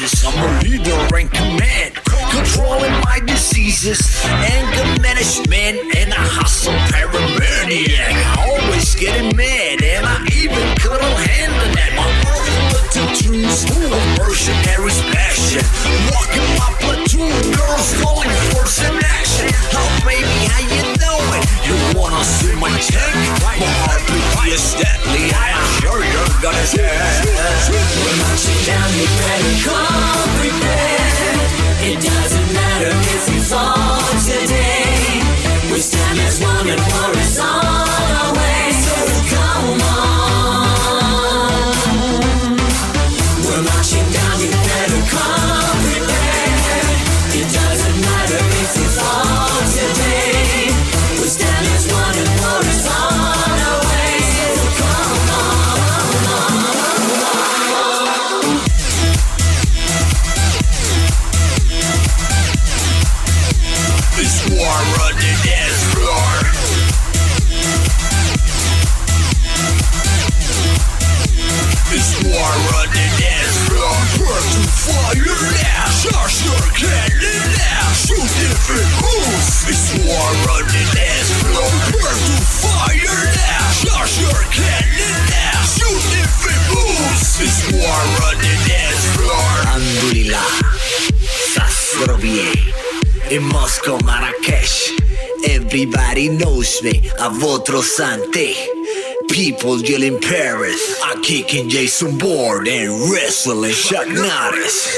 I'm a leader in command, controlling my diseases. Anger management, and I hustle paramaniac. I always getting mad, and I even couldn't handle that. My looked to choose a mercenary's passion. Walking my platoon, girls calling force in action. Oh baby, how you doing? You wanna see my check? My heart beat is deadly. I gonna turn. We're marching down, you better come prepared. It doesn't matter if you fall today. We stand as one and war is on. It's war on the dance floor. Burn to fire now. Charge your cannon now. Shoot if it moves. It's war on the dance floor. In Moscow, Marrakesh. Everybody knows me. A voto santé. People yell in Paris. I kick in Jason Bourne and wrestle Chuck Norris.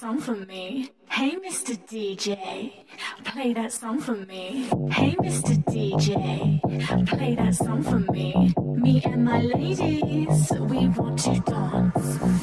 song for me. Hey, Mr. DJ, play that song for me. Hey, Mr. DJ, play that song for me. Me and my ladies, we want to dance.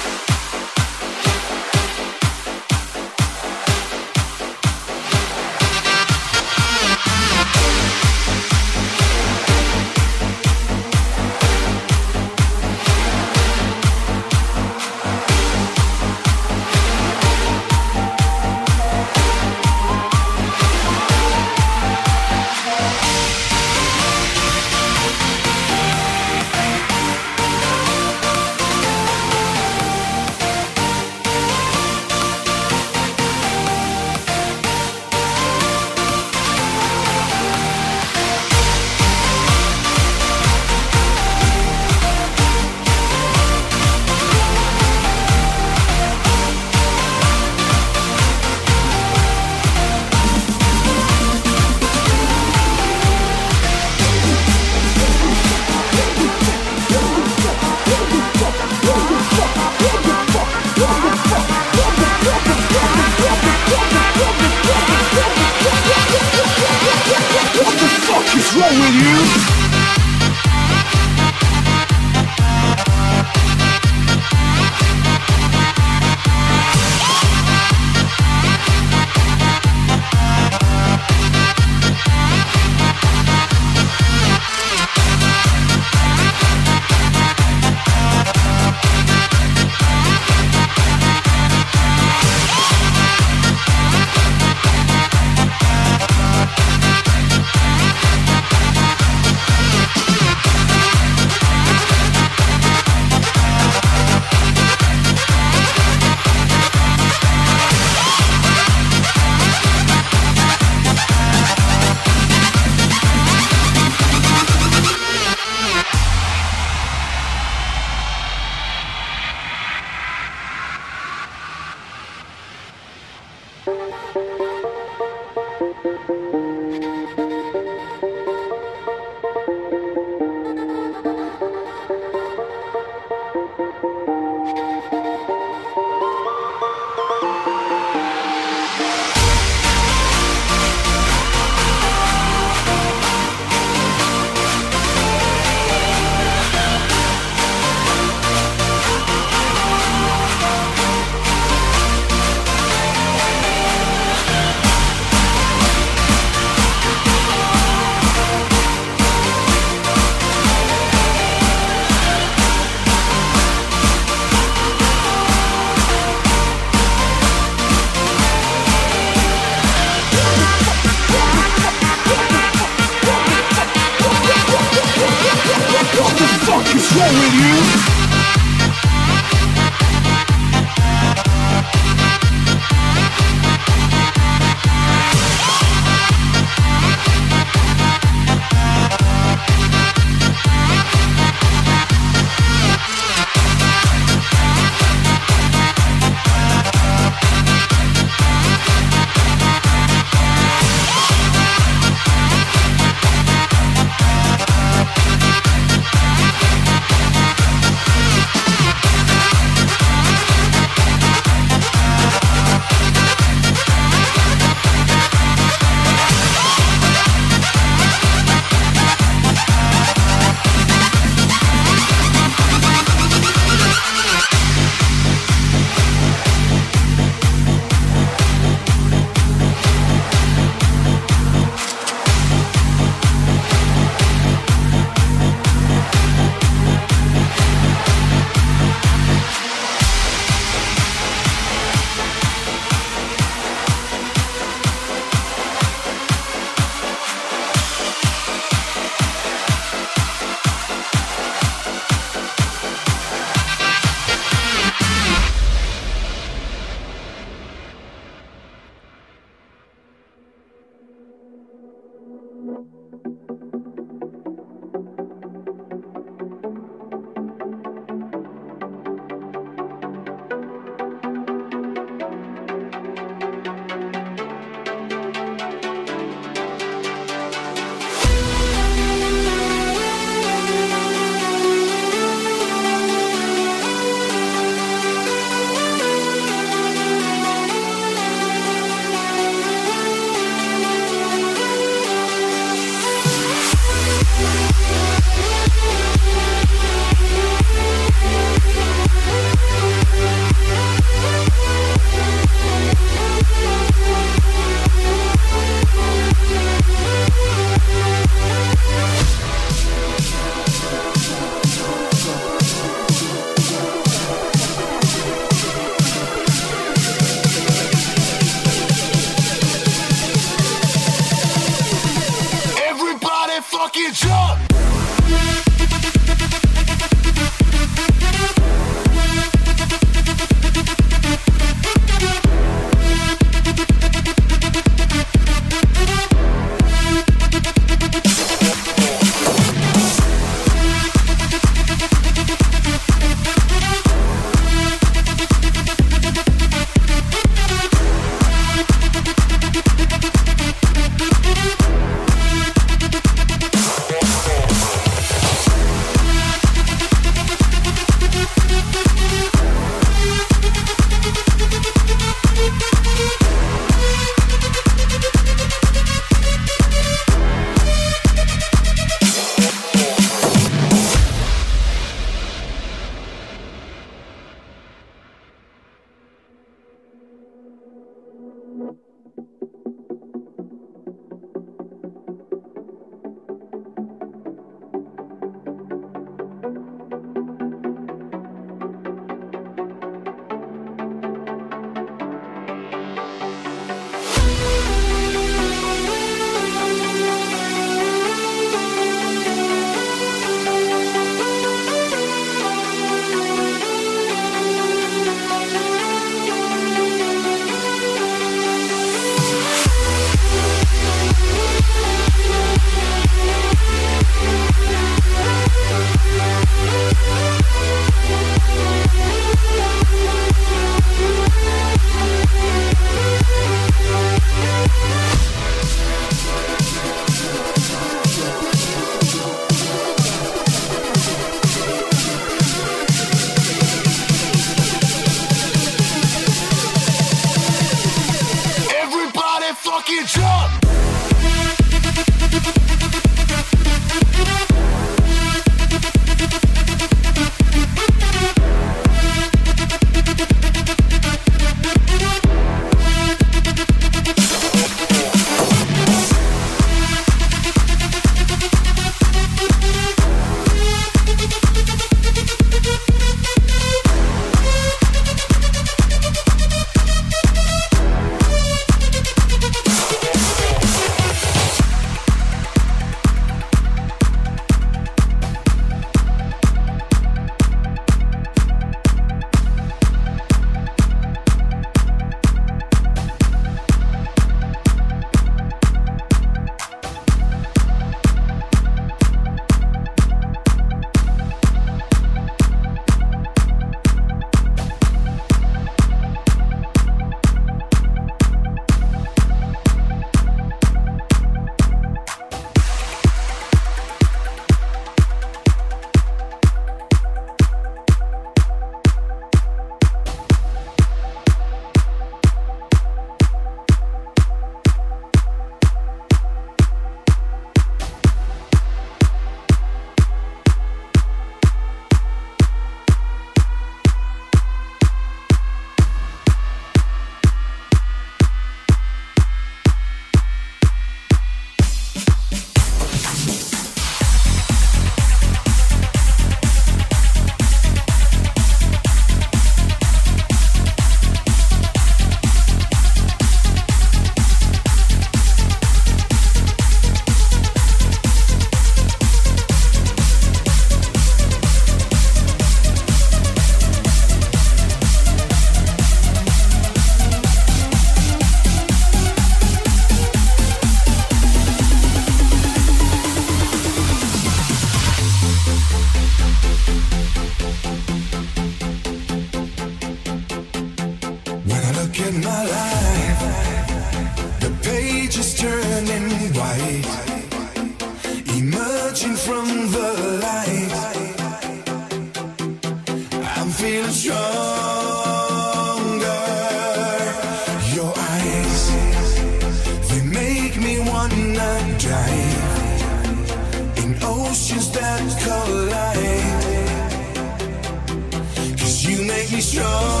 strong.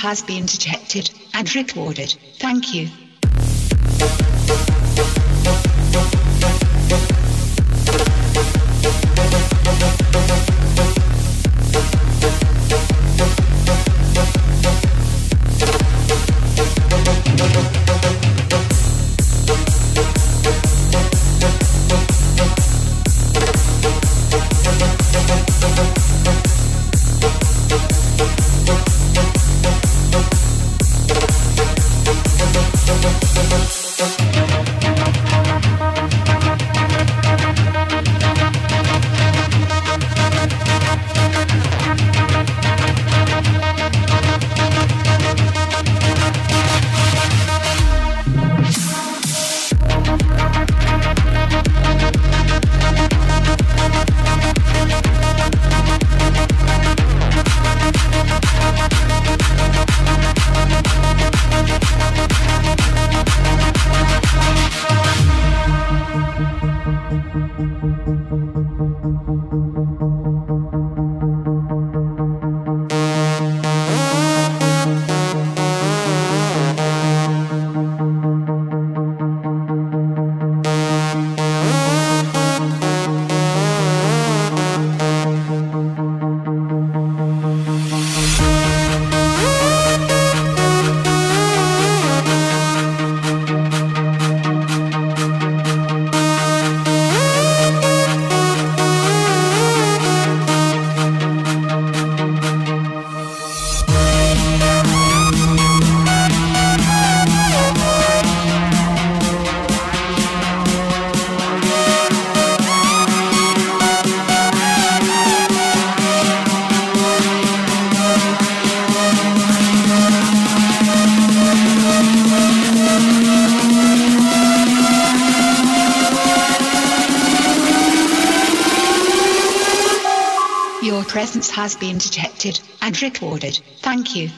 Has been detected and recorded. Thank you. Been detected and recorded. Thank you.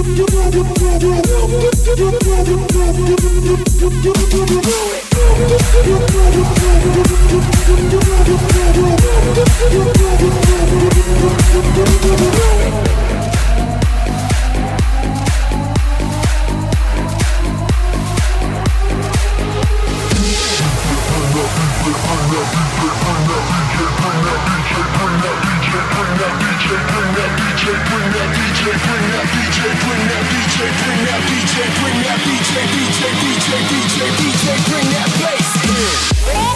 Bring that DJ, bring that DJ, bring that DJ, bring that DJ, bring that DJ. bring that DJ, bring that DJ, bring that DJ, DJ, DJ, DJ, DJ, bring that bass in.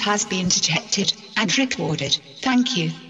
Has been detected and recorded. Thank you.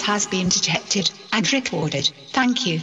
Has been detected and recorded. Thank you.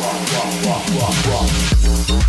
walk, walk, walk, walk, walk.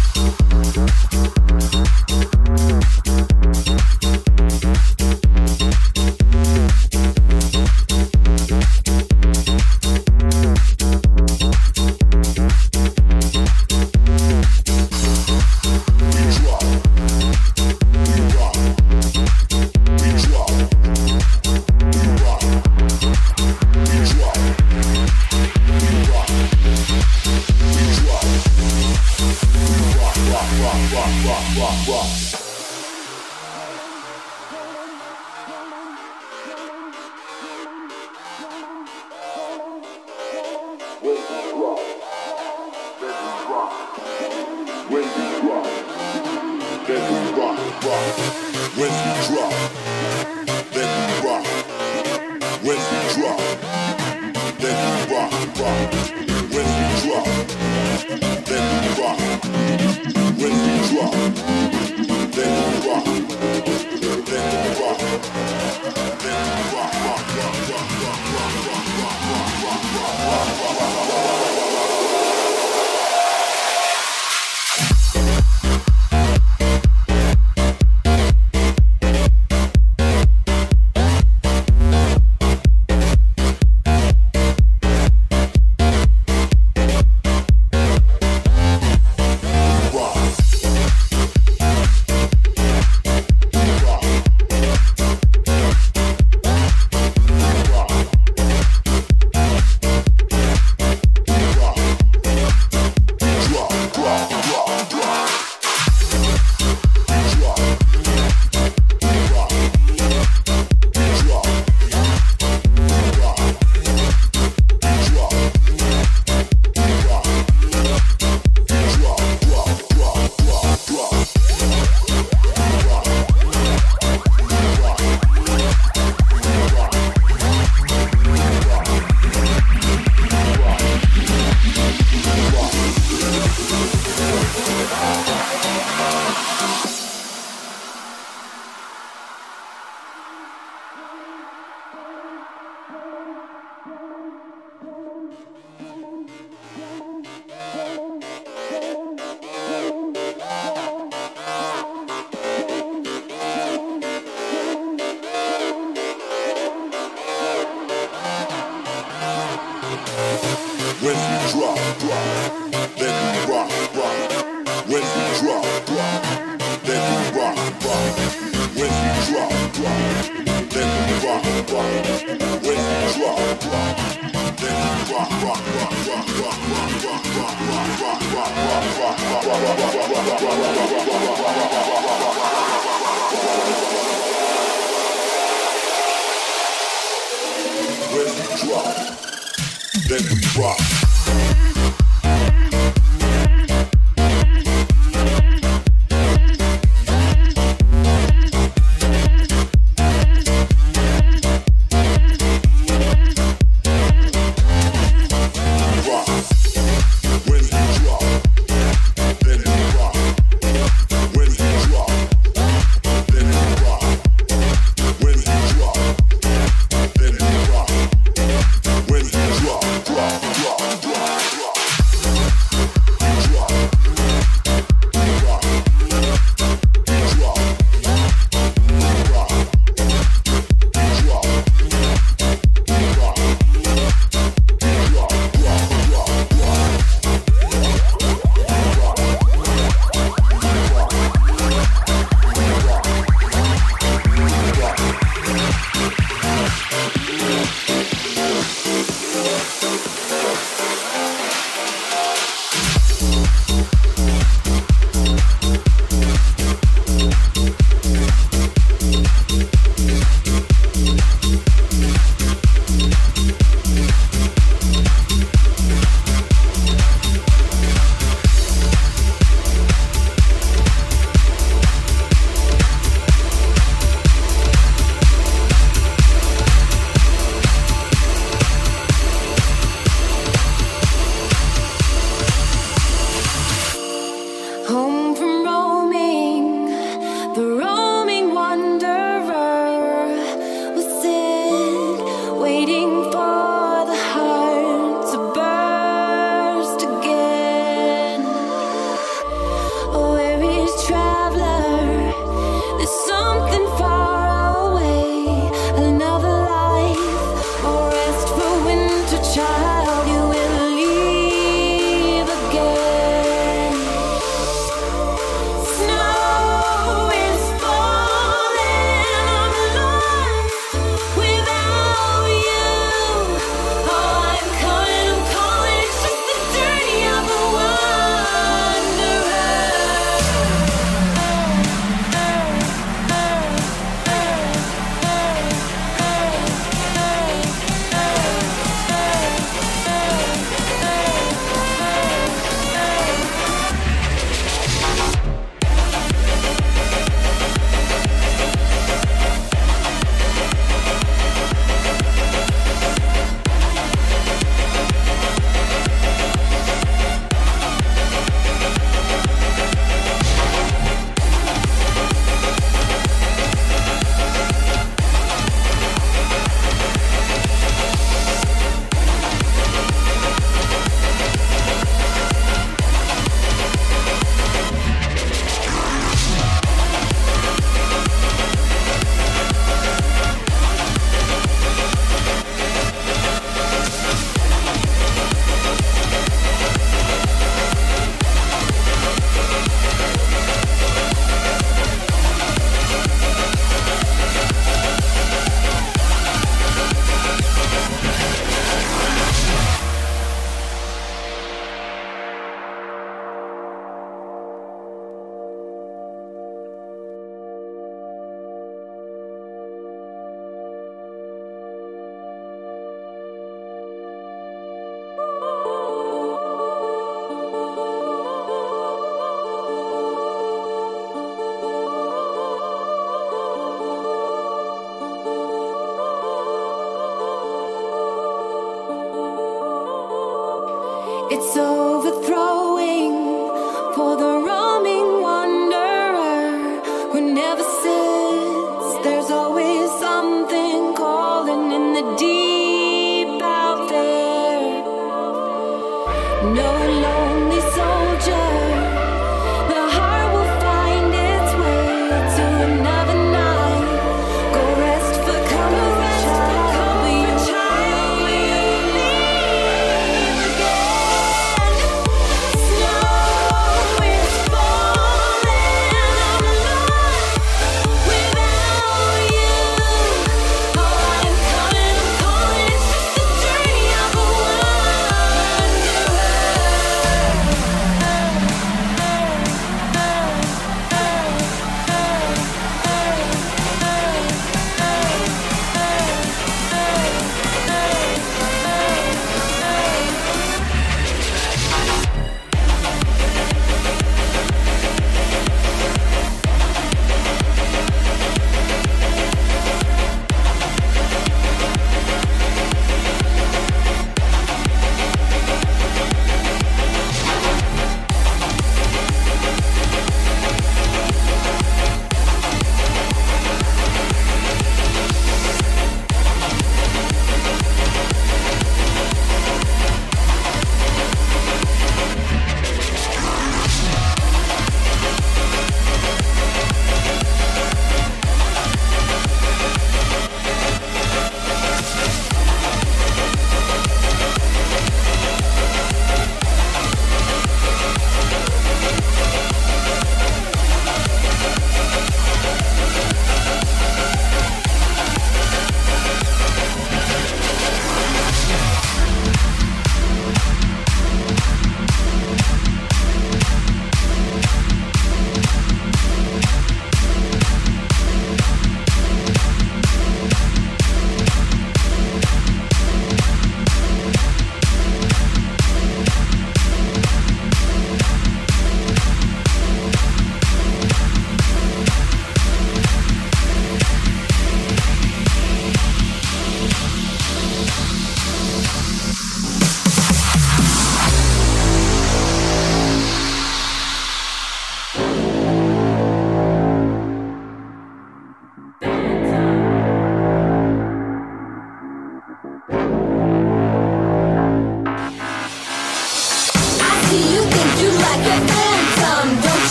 When you drop, drop, then you rock, rock. When you drop, drop, then you rock, rock. When you drop, drop, then you rock, rock. When you drop, drop, then you rock, rock, rock, rock, rock, rock, rock, rock, rock, rock, rock, rock, rock, rock, rock, rock, then we rock.